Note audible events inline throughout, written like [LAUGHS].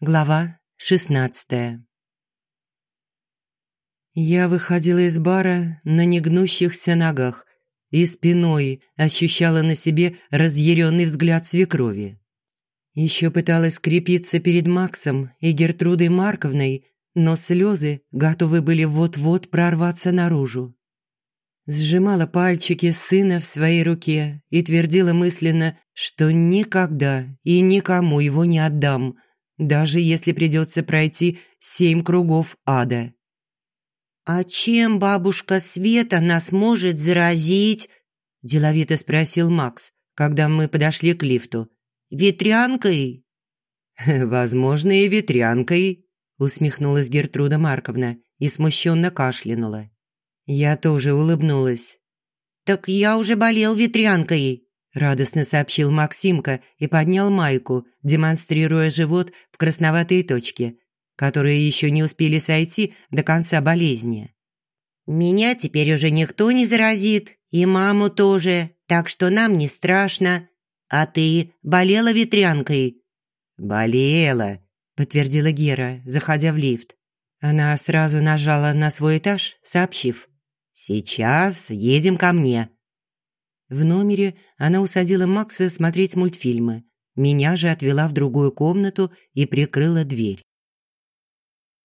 Глава шестнадцатая Я выходила из бара на негнущихся ногах и спиной ощущала на себе разъяренный взгляд свекрови. Еще пыталась скрепиться перед Максом и Гертрудой Марковной, но слезы готовы были вот-вот прорваться наружу. Сжимала пальчики сына в своей руке и твердила мысленно, что никогда и никому его не отдам, даже если придется пройти семь кругов ада. «А чем бабушка Света нас может заразить?» – деловито спросил Макс, когда мы подошли к лифту. «Ветрянкой?» «Возможно, и ветрянкой», – усмехнулась Гертруда Марковна и смущенно кашлянула. Я тоже улыбнулась. «Так я уже болел ветрянкой», – радостно сообщил Максимка и поднял майку, демонстрируя живот в красноватые точки, которые еще не успели сойти до конца болезни. «Меня теперь уже никто не заразит, и маму тоже, так что нам не страшно. А ты болела ветрянкой?» «Болела», – подтвердила Гера, заходя в лифт. Она сразу нажала на свой этаж, сообщив – «Сейчас едем ко мне». В номере она усадила Макса смотреть мультфильмы. Меня же отвела в другую комнату и прикрыла дверь.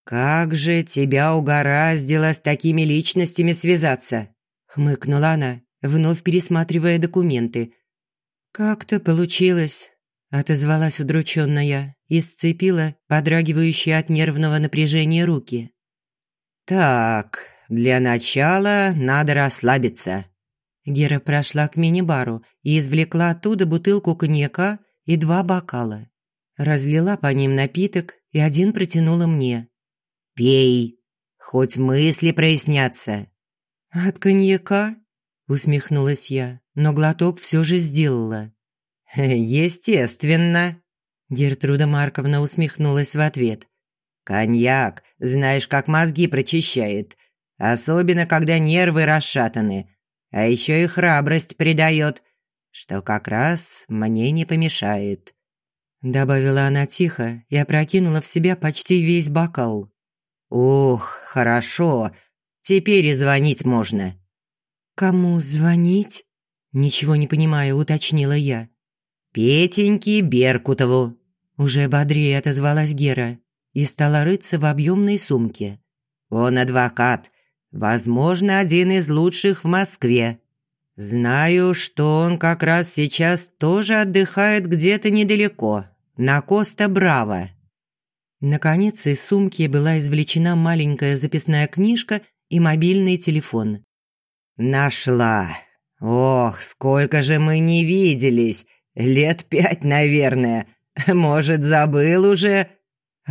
«Как же тебя угораздило с такими личностями связаться?» – хмыкнула она, вновь пересматривая документы. «Как-то получилось», – отозвалась удрученная и сцепила подрагивающие от нервного напряжения руки. «Так, для начала надо расслабиться». Гера прошла к мини-бару и извлекла оттуда бутылку коньяка и два бокала. Разлила по ним напиток и один протянула мне. «Пей, хоть мысли прояснятся». «От коньяка?» – усмехнулась я, но глоток все же сделала. «Естественно», – Гертруда Марковна усмехнулась в ответ. «Коньяк, знаешь, как мозги прочищает. Особенно, когда нервы расшатаны. А еще и храбрость придает, что как раз мне не помешает». Добавила она тихо и опрокинула в себя почти весь бокал. «Ух, хорошо. Теперь и звонить можно». «Кому звонить?» Ничего не понимая, уточнила я. «Петеньке Беркутову», – уже бодрее отозвалась Гера и стала рыться в объемной сумке. «Он адвокат, Возможно, один из лучших в Москве. Знаю, что он как раз сейчас тоже отдыхает где-то недалеко, на Коста-Браво». Наконец из сумки была извлечена маленькая записная книжка и мобильный телефон. «Нашла. Ох, сколько же мы не виделись. Лет пять, наверное. Может, забыл уже?»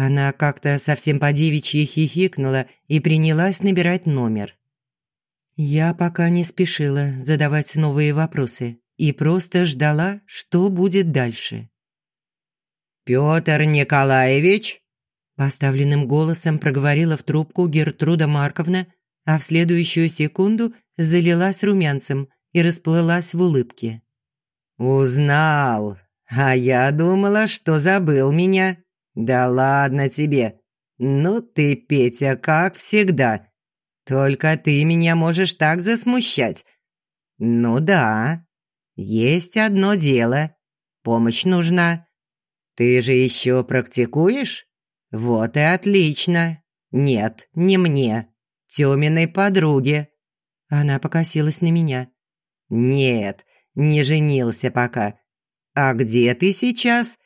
Она как-то совсем по-девичьи хихикнула и принялась набирать номер. Я пока не спешила задавать новые вопросы и просто ждала, что будет дальше. «Пётр Николаевич?» Поставленным голосом проговорила в трубку Гертруда Марковна, а в следующую секунду залилась румянцем и расплылась в улыбке. «Узнал, а я думала, что забыл меня». «Да ладно тебе. Ну ты, Петя, как всегда. Только ты меня можешь так засмущать. Ну да. Есть одно дело. Помощь нужна. Ты же еще практикуешь? Вот и отлично. Нет, не мне. Тёминой подруге». Она покосилась на меня. «Нет, не женился пока. А где ты сейчас?»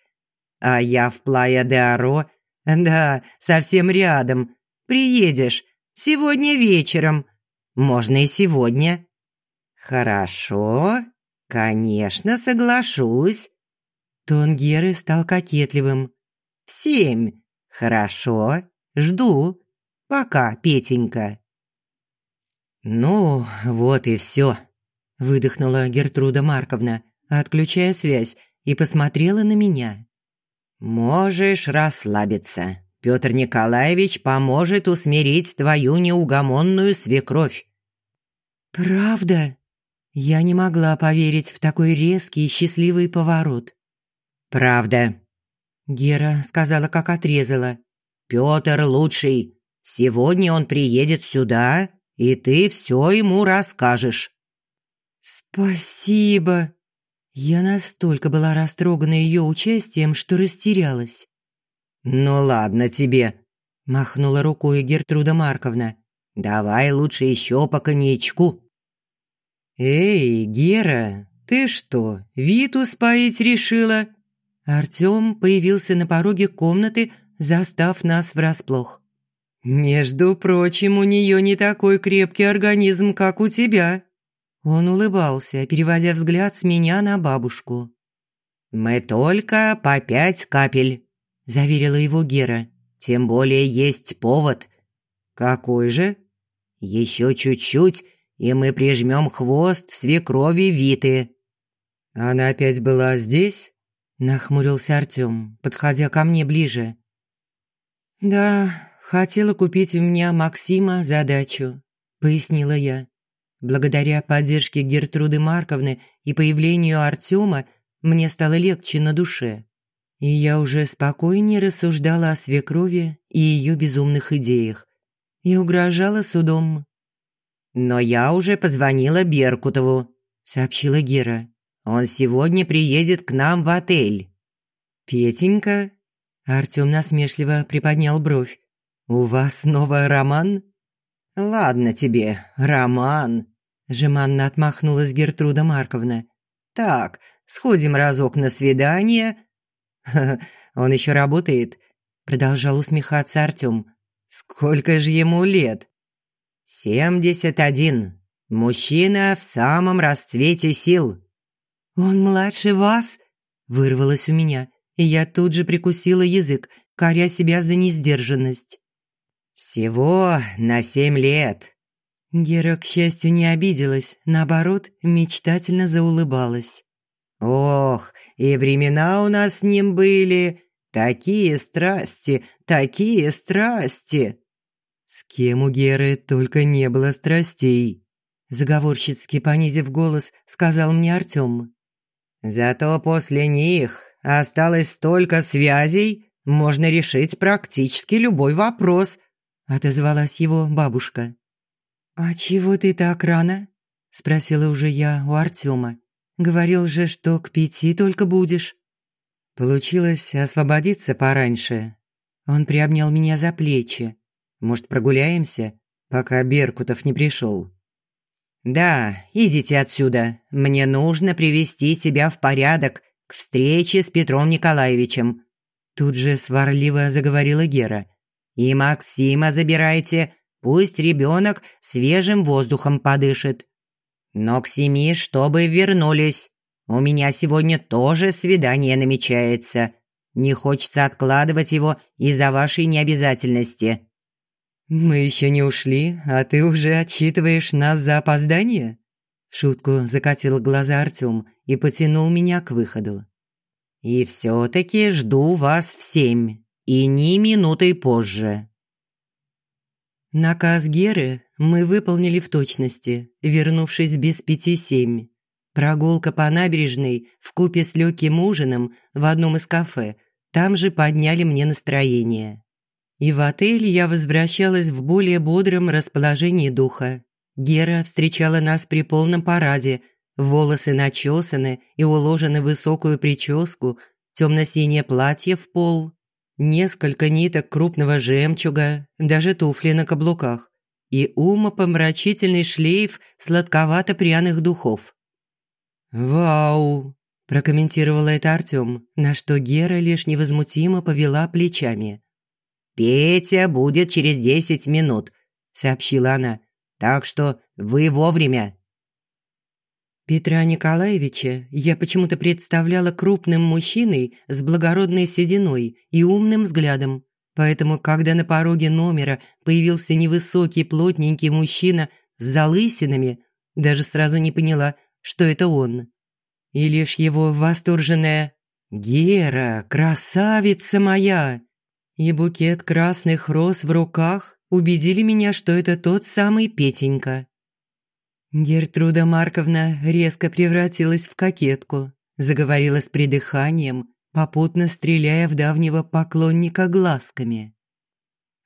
А я в Плая-де-Аро. Да, совсем рядом. Приедешь. Сегодня вечером. Можно и сегодня. Хорошо. Конечно, соглашусь. Тон Геры стал кокетливым. В семь. Хорошо. Жду. Пока, Петенька. «Ну, вот и все», – выдохнула Гертруда Марковна, отключая связь, и посмотрела на меня. «Можешь расслабиться. Петр Николаевич поможет усмирить твою неугомонную свекровь». «Правда?» Я не могла поверить в такой резкий и счастливый поворот. «Правда». Гера сказала, как отрезала. «Пётр лучший. Сегодня он приедет сюда, и ты все ему расскажешь». «Спасибо!» Я настолько была растрогана ее участием, что растерялась. «Ну ладно тебе», – махнула рукой Гертруда Марковна. «Давай лучше еще по коньячку». «Эй, Гера, ты что, Виту поить решила?» Артём появился на пороге комнаты, застав нас врасплох. «Между прочим, у нее не такой крепкий организм, как у тебя». Он улыбался, переводя взгляд с меня на бабушку. «Мы только по пять капель», – заверила его Гера. «Тем более есть повод». «Какой же?» «Еще чуть-чуть, и мы прижмем хвост свекрови Виты». «Она опять была здесь?» – нахмурился Артём, подходя ко мне ближе. «Да, хотела купить у меня Максима задачу», – пояснила я. Благодаря поддержке Гертруды Марковны и появлению Артема мне стало легче на душе. И я уже спокойнее рассуждала о свекрови и ее безумных идеях. И угрожала судом. «Но я уже позвонила Беркутову», – сообщила Гера. «Он сегодня приедет к нам в отель». «Петенька?» Артём насмешливо приподнял бровь. «У вас снова роман?» «Ладно тебе, роман», Жеманно отмахнулась Гертруда Марковна. «Так, сходим разок на свидание». [LAUGHS] «Он еще работает?» Продолжал усмехаться Артем. «Сколько же ему лет?» «Семьдесят один. Мужчина в самом расцвете сил». «Он младше вас?» Вырвалось у меня, и я тут же прикусила язык, коря себя за несдержанность. «Всего на семь лет», Гера, к счастью, не обиделась, наоборот, мечтательно заулыбалась. «Ох, и времена у нас с ним были! Такие страсти, такие страсти!» «С кем у Геры только не было страстей!» Заговорщицки понизив голос, сказал мне Артём. «Зато после них осталось столько связей, можно решить практически любой вопрос», отозвалась его бабушка. «А чего ты так рано?» – спросила уже я у Артема. «Говорил же, что к пяти только будешь». Получилось освободиться пораньше. Он приобнял меня за плечи. «Может, прогуляемся, пока Беркутов не пришел?» «Да, идите отсюда. Мне нужно привести себя в порядок к встрече с Петром Николаевичем». Тут же сварливо заговорила Гера. «И Максима забирайте. Пусть ребенок свежим воздухом подышит. Но к семи, чтобы вернулись. У меня сегодня тоже свидание намечается. Не хочется откладывать его из-за вашей необязательности». «Мы еще не ушли, а ты уже отчитываешь нас за опоздание?» В шутку закатил глаза Артём и потянул меня к выходу. «И все-таки жду вас в семь, и ни минутой позже». Наказ Геры мы выполнили в точности, вернувшись без пяти семь. Прогулка по набережной в купе с легким ужином в одном из кафе там же подняли мне настроение. И в отель я возвращалась в более бодром расположении духа. Гера встречала нас при полном параде, волосы начесаны и уложены в высокую прическу, темно-синее платье в пол, несколько ниток крупного жемчуга, даже туфли на каблуках и умопомрачительный шлейф сладковато-пряных духов. «Вау!» – прокомментировала это Артём, на что Гера лишь невозмутимо повела плечами. «Петя будет через десять минут», – сообщила она. «Так что вы вовремя». Петра Николаевича я почему-то представляла крупным мужчиной с благородной сединой и умным взглядом. Поэтому, когда на пороге номера появился невысокий плотненький мужчина с залысинами, даже сразу не поняла, что это он. И лишь его восторженная «Гера, красавица моя!» и букет красных роз в руках убедили меня, что это тот самый Петенька. Гертруда Марковна резко превратилась в кокетку, заговорила с придыханием, попутно стреляя в давнего поклонника глазками.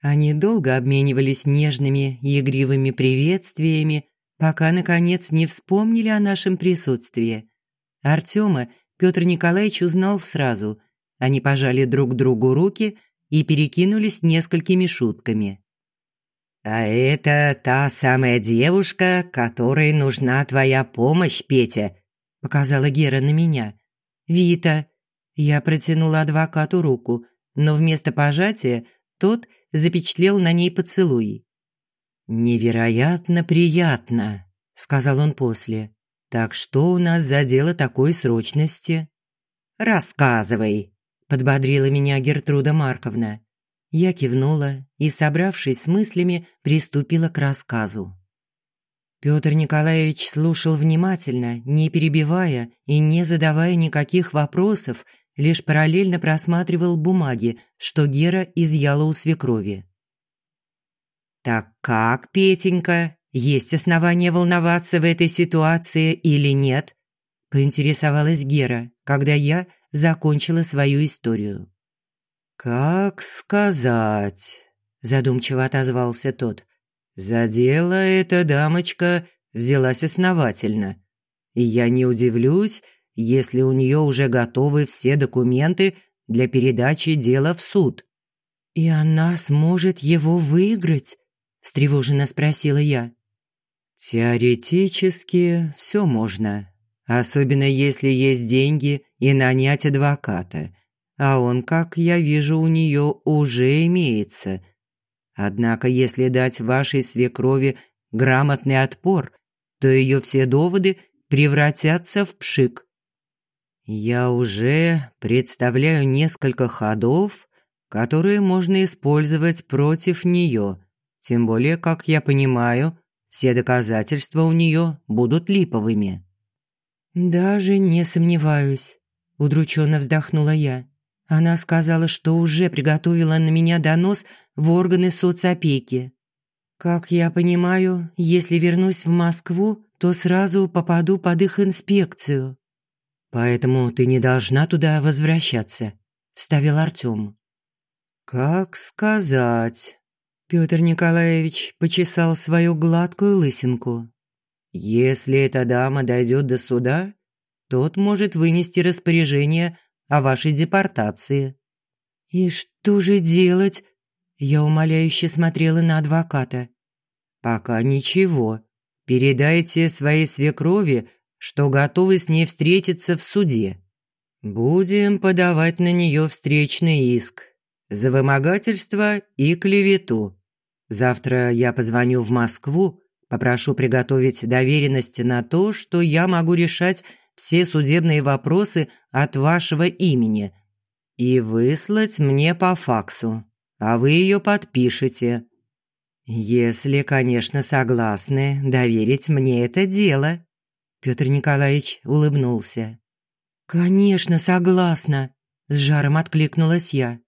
Они долго обменивались нежными и игривыми приветствиями, пока, наконец, не вспомнили о нашем присутствии. Артема Петр Николаевич узнал сразу. Они пожали друг другу руки и перекинулись несколькими шутками. «А это та самая девушка, которой нужна твоя помощь, Петя», – показала Гера на меня. «Вита». Я протянула адвокату руку, но вместо пожатия тот запечатлел на ней поцелуй. «Невероятно приятно», – сказал он после. «Так что у нас за дело такой срочности?» «Рассказывай», – подбодрила меня Гертруда Марковна. Я кивнула и, собравшись с мыслями, приступила к рассказу. Петр Николаевич слушал внимательно, не перебивая и не задавая никаких вопросов, лишь параллельно просматривал бумаги, что Гера изъяла у свекрови. «Так как, Петенька, есть основания волноваться в этой ситуации или нет?» – поинтересовалась Гера, когда я закончила свою историю. «Как сказать?» – задумчиво отозвался тот. «За дело эта дамочка взялась основательно. И я не удивлюсь, если у нее уже готовы все документы для передачи дела в суд». «И она сможет его выиграть?» – встревоженно спросила я. «Теоретически все можно, особенно если есть деньги и нанять адвоката а он, как я вижу, у нее уже имеется. Однако, если дать вашей свекрови грамотный отпор, то ее все доводы превратятся в пшик. Я уже представляю несколько ходов, которые можно использовать против нее, тем более, как я понимаю, все доказательства у нее будут липовыми. «Даже не сомневаюсь», – удрученно вздохнула я. Она сказала, что уже приготовила на меня донос в органы соцопеки. Как я понимаю, если вернусь в Москву, то сразу попаду под их инспекцию. Поэтому ты не должна туда возвращаться, вставил Артём. Как сказать? Пётр Николаевич почесал свою гладкую лысинку. Если эта дама дойдет до суда, тот может вынести распоряжение о вашей депортации». «И что же делать?» Я умоляюще смотрела на адвоката. «Пока ничего. Передайте своей свекрови, что готовы с ней встретиться в суде. Будем подавать на нее встречный иск за вымогательство и клевету. Завтра я позвоню в Москву, попрошу приготовить доверенности на то, что я могу решать все судебные вопросы от вашего имени и выслать мне по факсу, а вы ее подпишете. Если, конечно, согласны доверить мне это дело. Петр Николаевич улыбнулся. Конечно, согласна, с жаром откликнулась я.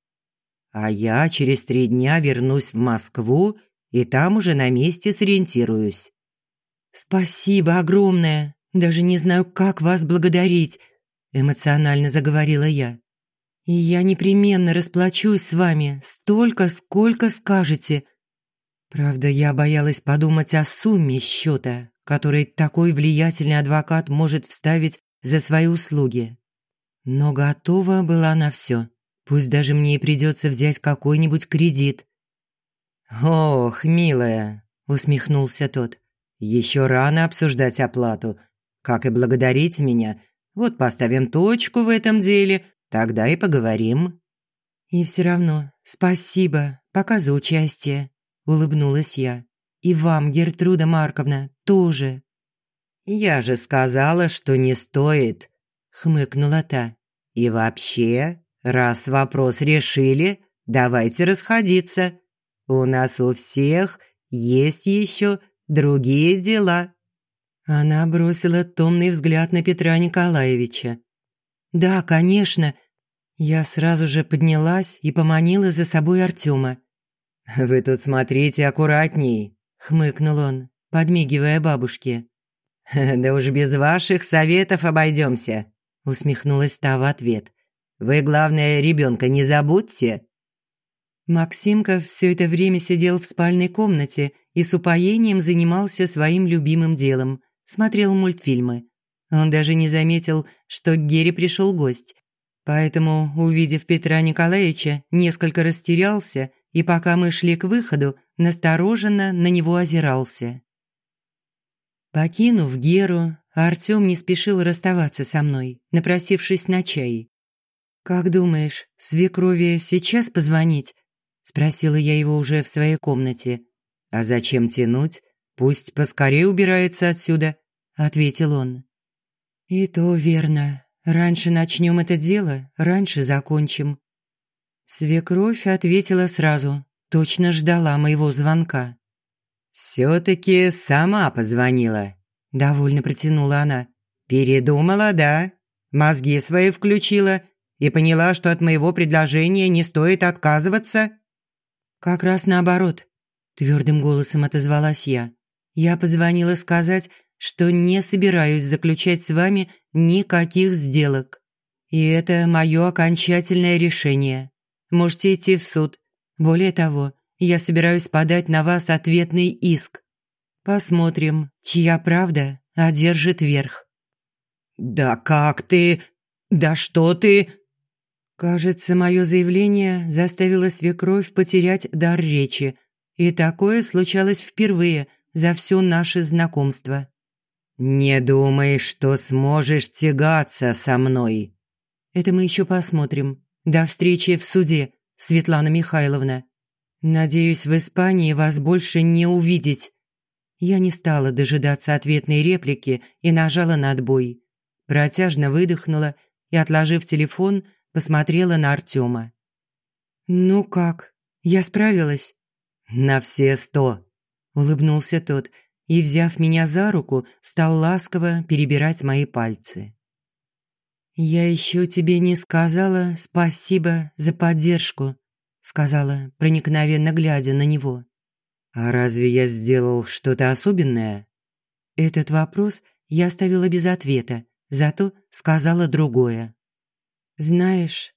А я через три дня вернусь в Москву и там уже на месте сориентируюсь. Спасибо огромное. Даже не знаю, как вас благодарить», – эмоционально заговорила я. «И я непременно расплачусь с вами столько, сколько скажете». Правда, я боялась подумать о сумме счета, который такой влиятельный адвокат может вставить за свои услуги. Но готова была на все. Пусть даже мне и придется взять какой-нибудь кредит. «Ох, милая», – усмехнулся тот, – «еще рано обсуждать оплату как и благодарить меня. Вот поставим точку в этом деле, тогда и поговорим». «И все равно спасибо, пока за участие», – улыбнулась я. «И вам, Гертруда Марковна, тоже». «Я же сказала, что не стоит», – хмыкнула та. «И вообще, раз вопрос решили, давайте расходиться. У нас у всех есть еще другие дела». Она бросила томный взгляд на Петра Николаевича. «Да, конечно». Я сразу же поднялась и поманила за собой Артема. «Вы тут смотрите аккуратней», – хмыкнул он, подмигивая бабушке. «Да уж без ваших советов обойдемся», – усмехнулась та в ответ. Вы, главное, ребенка не забудьте». Максимка все это время сидел в спальной комнате и с упоением занимался своим любимым делом – смотрел мультфильмы. Он даже не заметил, что к Гере пришел гость. Поэтому, увидев Петра Николаевича, несколько растерялся и, пока мы шли к выходу, настороженно на него озирался. Покинув Геру, Артём не спешил расставаться со мной, напросившись на чай. «Как думаешь, свекрови сейчас позвонить?» – спросила я его уже в своей комнате. «А зачем тянуть? Пусть поскорее убирается отсюда», – ответил он. «И то верно. Раньше начнем это дело, раньше закончим». Свекровь ответила сразу, точно ждала моего звонка. «Все-таки сама позвонила», – довольно протянула она. «Передумала, да? Мозги свои включила и поняла, что от моего предложения не стоит отказываться?» «Как раз наоборот», – твердым голосом отозвалась я. «Я позвонила сказать, что не собираюсь заключать с вами никаких сделок. И это мое окончательное решение. Можете идти в суд. Более того, я собираюсь подать на вас ответный иск. Посмотрим, чья правда одержит верх». «Да как ты? Да что ты?» Кажется, мое заявление заставило свекровь потерять дар речи. И такое случалось впервые за все наше знакомство. «Не думай, что сможешь тягаться со мной». «Это мы еще посмотрим. До встречи в суде, Светлана Михайловна. Надеюсь, в Испании вас больше не увидеть». Я не стала дожидаться ответной реплики и нажала на отбой. Протяжно выдохнула и, отложив телефон, посмотрела на Артема. «Ну как, я справилась?» «На все сто», – улыбнулся тот и, взяв меня за руку, стал ласково перебирать мои пальцы. «Я еще тебе не сказала спасибо за поддержку», – сказала, проникновенно глядя на него. «А разве я сделал что-то особенное?» Этот вопрос я оставила без ответа, зато сказала другое. «Знаешь,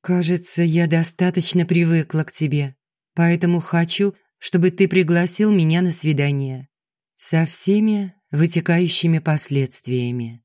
кажется, я достаточно привыкла к тебе, поэтому хочу, чтобы ты пригласил меня на свидание со всеми вытекающими последствиями».